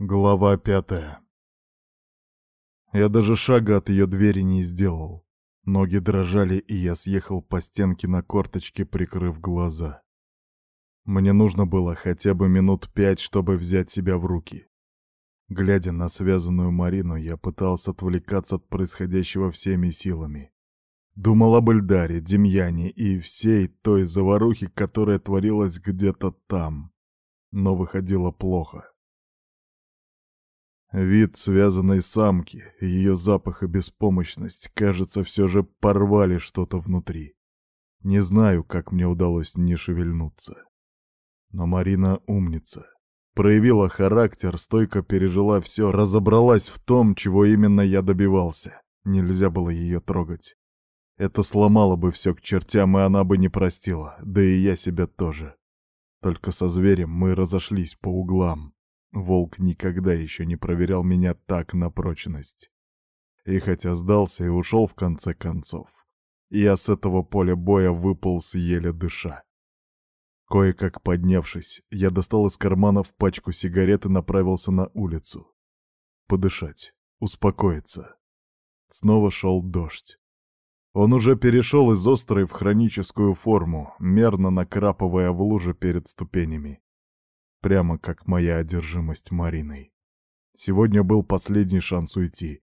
Глава пятая. Я даже шага от ее двери не сделал. Ноги дрожали, и я съехал по стенке на корточке, прикрыв глаза. Мне нужно было хотя бы минут пять, чтобы взять себя в руки. Глядя на связанную Марину, я пытался отвлекаться от происходящего всеми силами. Думал об Эльдаре, Демьяне и всей той заварухе, которая творилась где-то там. Но выходило плохо. Вид связанной самки, ее запах и беспомощность, кажется, все же порвали что-то внутри. Не знаю, как мне удалось не шевельнуться. Но Марина умница. Проявила характер, стойко пережила все, разобралась в том, чего именно я добивался. Нельзя было ее трогать. Это сломало бы все к чертям, и она бы не простила, да и я себя тоже. Только со зверем мы разошлись по углам. Волк никогда еще не проверял меня так на прочность. И хотя сдался и ушел в конце концов, я с этого поля боя выполз еле дыша. Кое-как поднявшись, я достал из карманов пачку сигарет и направился на улицу. Подышать, успокоиться. Снова шел дождь. Он уже перешел из острой в хроническую форму, мерно накрапывая в луже перед ступенями прямо как моя одержимость Мариной. Сегодня был последний шанс уйти,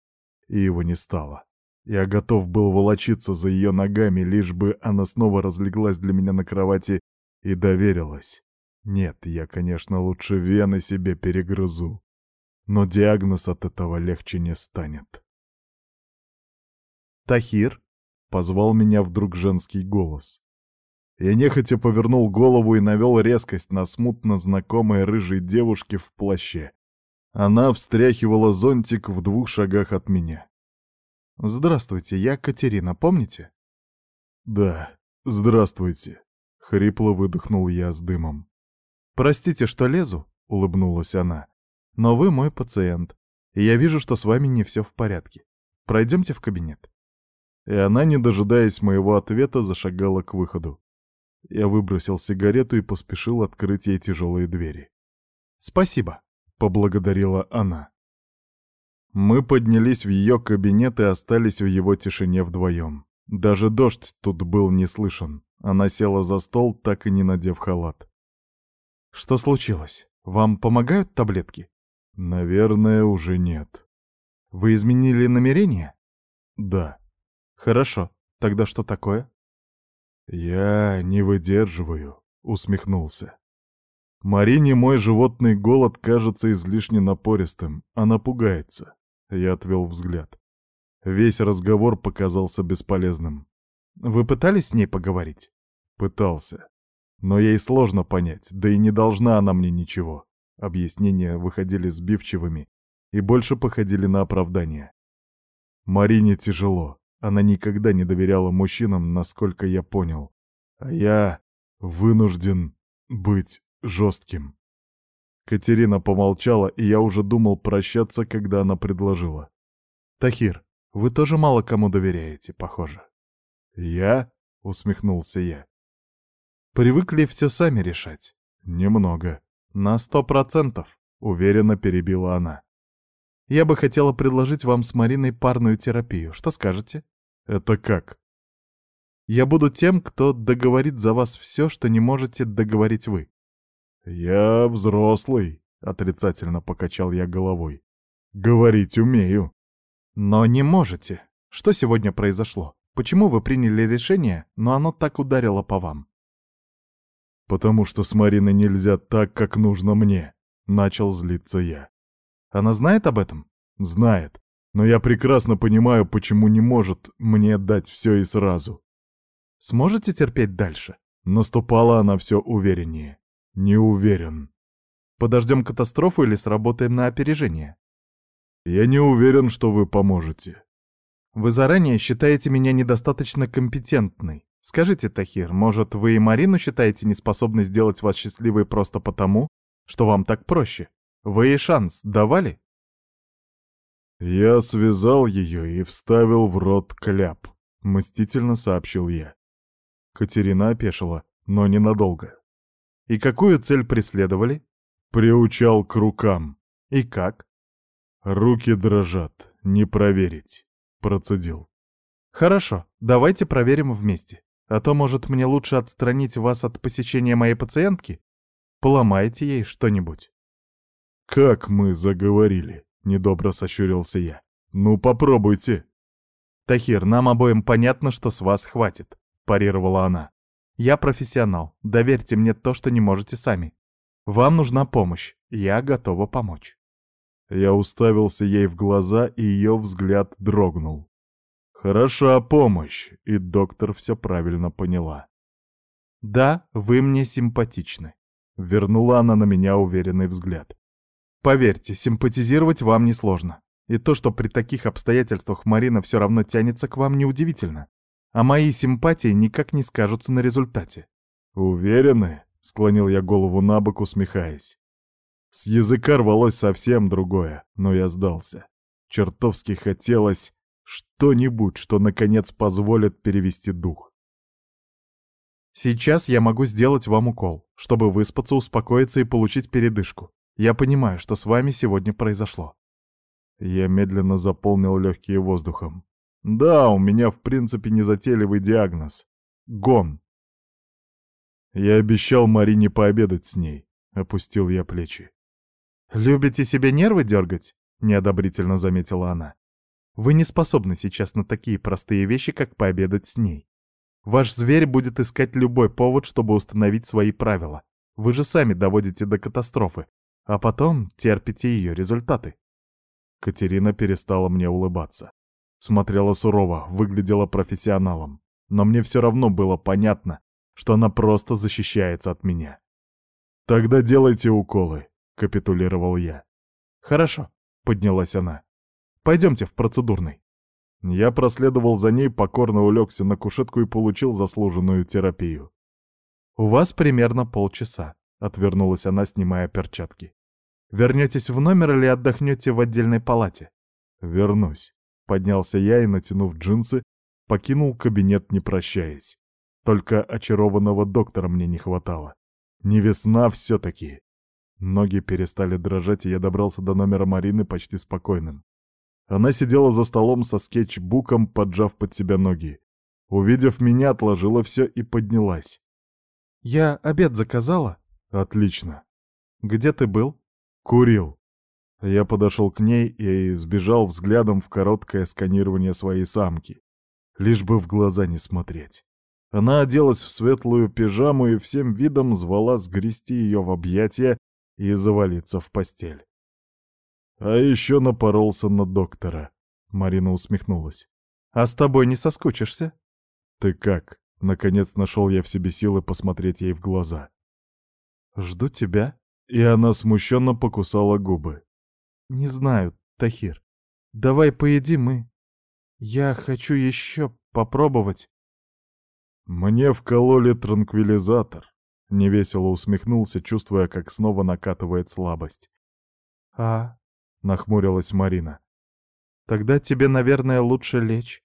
и его не стало. Я готов был волочиться за ее ногами, лишь бы она снова разлеглась для меня на кровати и доверилась. Нет, я, конечно, лучше вены себе перегрызу, но диагноз от этого легче не станет. «Тахир?» — позвал меня вдруг женский голос. Я нехотя повернул голову и навел резкость на смутно знакомой рыжей девушке в плаще. Она встряхивала зонтик в двух шагах от меня. «Здравствуйте, я Катерина, помните?» «Да, здравствуйте», — хрипло выдохнул я с дымом. «Простите, что лезу», — улыбнулась она, — «но вы мой пациент, и я вижу, что с вами не все в порядке. Пройдемте в кабинет». И она, не дожидаясь моего ответа, зашагала к выходу. Я выбросил сигарету и поспешил открыть ей тяжелые двери. «Спасибо», — поблагодарила она. Мы поднялись в ее кабинет и остались в его тишине вдвоем. Даже дождь тут был не слышен. Она села за стол, так и не надев халат. «Что случилось? Вам помогают таблетки?» «Наверное, уже нет». «Вы изменили намерение?» «Да». «Хорошо. Тогда что такое?» «Я не выдерживаю», — усмехнулся. Марине мой животный голод кажется излишне напористым. Она пугается. Я отвел взгляд. Весь разговор показался бесполезным. «Вы пытались с ней поговорить?» «Пытался. Но ей сложно понять, да и не должна она мне ничего». Объяснения выходили сбивчивыми и больше походили на оправдания. Марине тяжело. Она никогда не доверяла мужчинам, насколько я понял. А я вынужден быть жестким. Катерина помолчала, и я уже думал прощаться, когда она предложила. «Тахир, вы тоже мало кому доверяете, похоже». «Я?» — усмехнулся я. «Привыкли все сами решать?» «Немного. На сто процентов», — уверенно перебила она. Я бы хотела предложить вам с Мариной парную терапию. Что скажете? Это как? Я буду тем, кто договорит за вас все, что не можете договорить вы. Я взрослый, отрицательно покачал я головой. Говорить умею. Но не можете. Что сегодня произошло? Почему вы приняли решение, но оно так ударило по вам? Потому что с Мариной нельзя так, как нужно мне, начал злиться я. Она знает об этом? Знает. Но я прекрасно понимаю, почему не может мне дать все и сразу. Сможете терпеть дальше? Наступала она все увереннее. Не уверен. Подождем катастрофу или сработаем на опережение? Я не уверен, что вы поможете. Вы заранее считаете меня недостаточно компетентной. Скажите, Тахир, может, вы и Марину считаете неспособной сделать вас счастливой просто потому, что вам так проще? Вы ей шанс давали? Я связал ее и вставил в рот кляп, мстительно сообщил я. Катерина опешила, но ненадолго. И какую цель преследовали? Приучал к рукам. И как? Руки дрожат, не проверить, процедил. Хорошо, давайте проверим вместе. А то, может, мне лучше отстранить вас от посещения моей пациентки? Поломайте ей что-нибудь. Как мы заговорили, недобро сощурился я. Ну, попробуйте. Тахир, нам обоим понятно, что с вас хватит, парировала она. Я профессионал, доверьте мне то, что не можете сами. Вам нужна помощь, я готова помочь. Я уставился ей в глаза, и ее взгляд дрогнул. Хороша помощь, и доктор все правильно поняла. «Да, вы мне симпатичны», — вернула она на меня уверенный взгляд. «Поверьте, симпатизировать вам несложно. И то, что при таких обстоятельствах Марина все равно тянется к вам, неудивительно. А мои симпатии никак не скажутся на результате». «Уверены?» — склонил я голову на бок, усмехаясь. С языка рвалось совсем другое, но я сдался. Чертовски хотелось что-нибудь, что наконец позволит перевести дух. Сейчас я могу сделать вам укол, чтобы выспаться, успокоиться и получить передышку. Я понимаю, что с вами сегодня произошло. Я медленно заполнил легкие воздухом. Да, у меня в принципе незатейливый диагноз. Гон. Я обещал Марине пообедать с ней. Опустил я плечи. «Любите себе нервы дергать?» — неодобрительно заметила она. «Вы не способны сейчас на такие простые вещи, как пообедать с ней. Ваш зверь будет искать любой повод, чтобы установить свои правила. Вы же сами доводите до катастрофы, а потом терпите ее результаты». Катерина перестала мне улыбаться. Смотрела сурово, выглядела профессионалом. Но мне все равно было понятно, что она просто защищается от меня. «Тогда делайте уколы капитулировал я. «Хорошо», — поднялась она. «Пойдемте в процедурный». Я проследовал за ней, покорно улегся на кушетку и получил заслуженную терапию. «У вас примерно полчаса», — отвернулась она, снимая перчатки. «Вернетесь в номер или отдохнете в отдельной палате?» «Вернусь», — поднялся я и, натянув джинсы, покинул кабинет, не прощаясь. Только очарованного доктора мне не хватало. Не весна все-таки. Ноги перестали дрожать, и я добрался до номера Марины почти спокойным. Она сидела за столом со скетчбуком, поджав под себя ноги. Увидев меня, отложила все и поднялась. «Я обед заказала?» «Отлично». «Где ты был?» «Курил». Я подошел к ней и сбежал взглядом в короткое сканирование своей самки. Лишь бы в глаза не смотреть. Она оделась в светлую пижаму и всем видом звала сгрести ее в объятия и завалиться в постель. А еще напоролся на доктора. Марина усмехнулась. «А с тобой не соскучишься?» «Ты как?» Наконец нашел я в себе силы посмотреть ей в глаза. «Жду тебя». И она смущенно покусала губы. «Не знаю, Тахир. Давай поедим и... Я хочу еще попробовать». Мне вкололи транквилизатор. Невесело усмехнулся, чувствуя, как снова накатывает слабость. «А?» — нахмурилась Марина. «Тогда тебе, наверное, лучше лечь.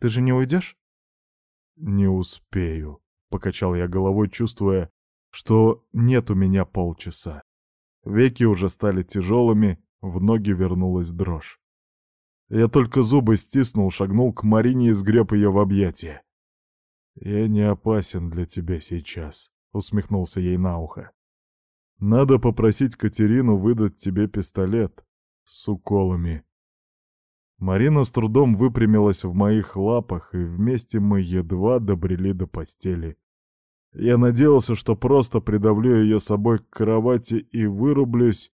Ты же не уйдешь?» «Не успею», — покачал я головой, чувствуя, что нет у меня полчаса. Веки уже стали тяжелыми, в ноги вернулась дрожь. Я только зубы стиснул, шагнул к Марине и сгреб ее в объятия. «Я не опасен для тебя сейчас», усмехнулся ей на ухо. Надо попросить Катерину выдать тебе пистолет с уколами. Марина с трудом выпрямилась в моих лапах, и вместе мы едва добрели до постели. Я надеялся, что просто придавлю ее собой к кровати и вырублюсь,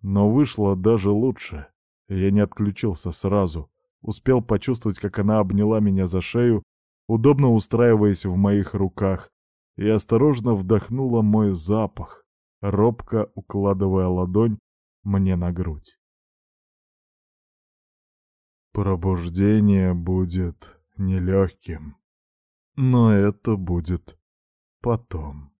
но вышло даже лучше. Я не отключился сразу. Успел почувствовать, как она обняла меня за шею, удобно устраиваясь в моих руках, и осторожно вдохнула мой запах, робко укладывая ладонь мне на грудь. Пробуждение будет нелегким, но это будет потом.